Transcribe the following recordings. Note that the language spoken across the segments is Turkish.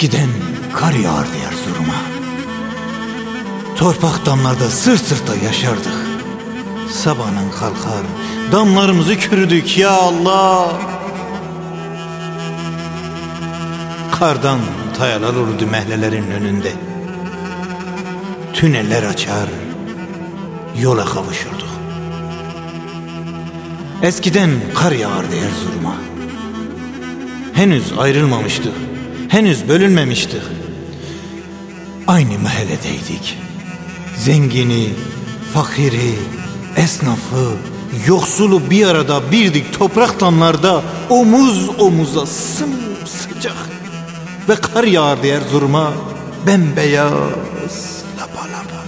Eskiden kar yağardı Erzurum'a. Torpak damlarda sırt sırta yaşardık. Sabahın kalkar, damlarımızı kürüdük ya Allah. Kardan tayalar olurdu mehlelerin önünde. Tüneller açar, yola kavuşurduk. Eskiden kar yağardı Erzurum'a. Henüz ayrılmamıştık, henüz bölünmemiştik. Aynı mahalledeydik. Zengini, fakiri, esnafı, yoksulu bir arada birdik toprak damlarda omuz omuza sımsıcak. Ve kar yağardı Erzurum'a bembeyaz lapa lapa.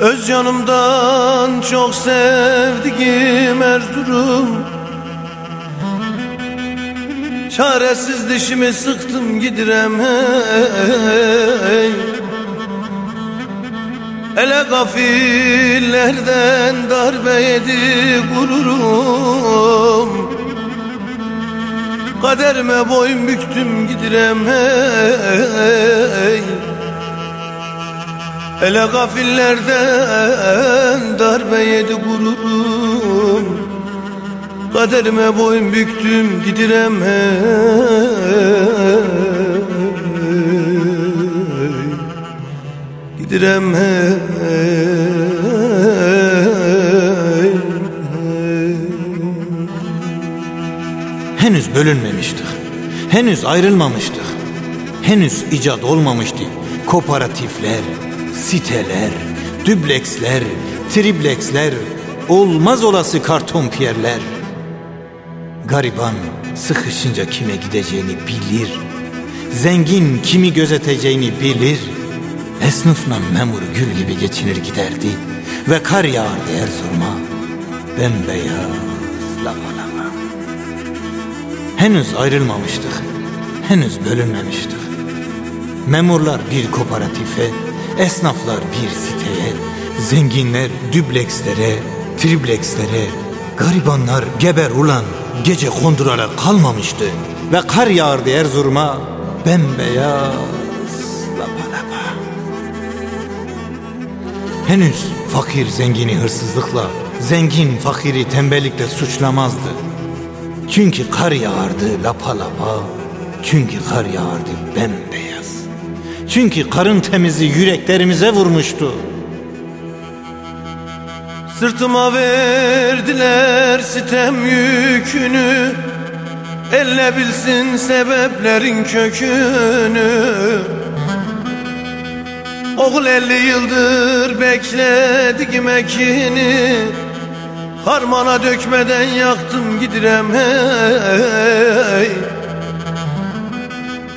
Öz canımdan çok sevdiğim Erzurum Çaresiz dişimi sıktım gidirem hey. Ele gafillerden darbe yedi gururum. Kaderime boyun büktüm gidirem hey. Ele gafillerden darbe yedi gururum Kaderime boyun büktüm gidirem hey Gidirem hey. Henüz bölünmemiştik. Henüz ayrılmamıştık. Henüz icat olmamıştı. Kooperatifler, siteler, dübleksler, tripleksler, olmaz olası karton piyerler. Gariban sıkışınca kime gideceğini bilir. Zengin kimi gözeteceğini bilir. Esnafla memur gül gibi geçinir giderdi. Ve kar yağardı Erzurum'a. Bembeyaz lapa. Henüz ayrılmamıştık. Henüz bölünmemiştik. Memurlar bir kooperatife, esnaflar bir siteye, zenginler düblekslere, triplekslere, garibanlar geber ulan gece kondurarak kalmamıştı. Ve kar yağardı Erzurum'a bembeyaz lapa lapa. Henüz fakir zengini hırsızlıkla, zengin fakiri tembellikle suçlamazdı. Çünkü kar yağardı lapa lapa, çünkü kar yağardı bembeyaz. Çünkü karın temizi yüreklerimize vurmuştu. Sırtıma verdiler sitem yükünü. Elle bilsin sebeplerin kökünü. Oğul elli yıldır bekledi ekini Harmana dökmeden yaktım gidirem hey.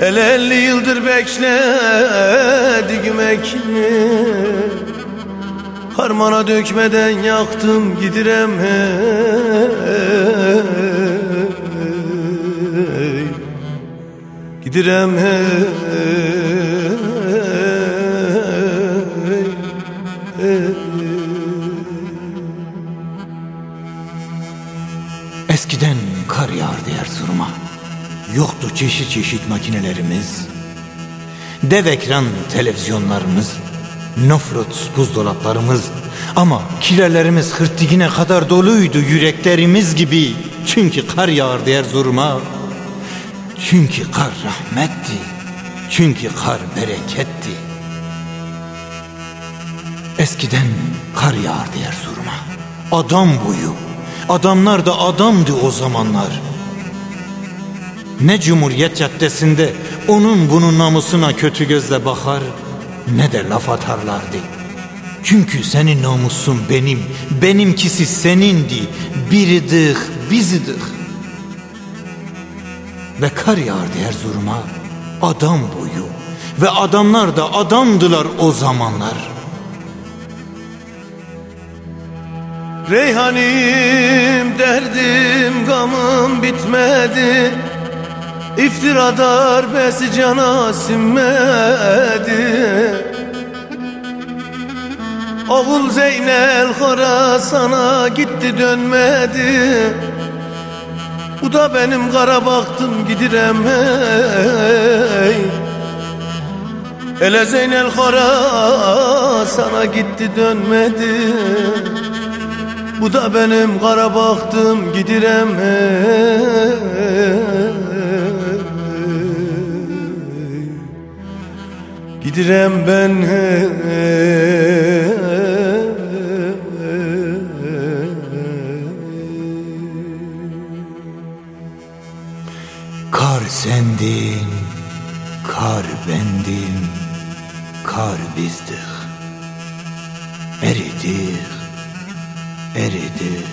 El elli yıldır bekledim ekini Harmana dökmeden yaktım gidirem hey Gidirem hey. Eskiden kar yağardı Erzurum'a. Yoktu çeşit çeşit makinelerimiz. Dev ekran televizyonlarımız. Nofrut buzdolaplarımız. Ama kilerlerimiz hırtigine kadar doluydu yüreklerimiz gibi. Çünkü kar yağardı Erzurum'a. Çünkü kar rahmetti. Çünkü kar bereketti. Eskiden kar yağardı Erzurum'a. Adam boyu. Adamlar da adamdı o zamanlar. Ne Cumhuriyet Caddesi'nde onun bunun namusuna kötü gözle bakar ne de laf atarlardı. Çünkü senin namusun benim, benimkisi senindi. Biridik, bizidik. Ve kar yağardı Erzurum'a adam boyu. Ve adamlar da adamdılar o zamanlar. Reyhanim derdim gamım bitmedi İftira darbesi cana sinmedi. Oğul Zeynel Horasan'a gitti dönmedi. Bu da benim kara baktım gidirem hey Ele Zeynel Kara sana gitti dönmedi. Bu da benim kara baktım gidirem hey Gidirem ben Kar sendin, kar bendim, kar bizdik. Eridik, eridik.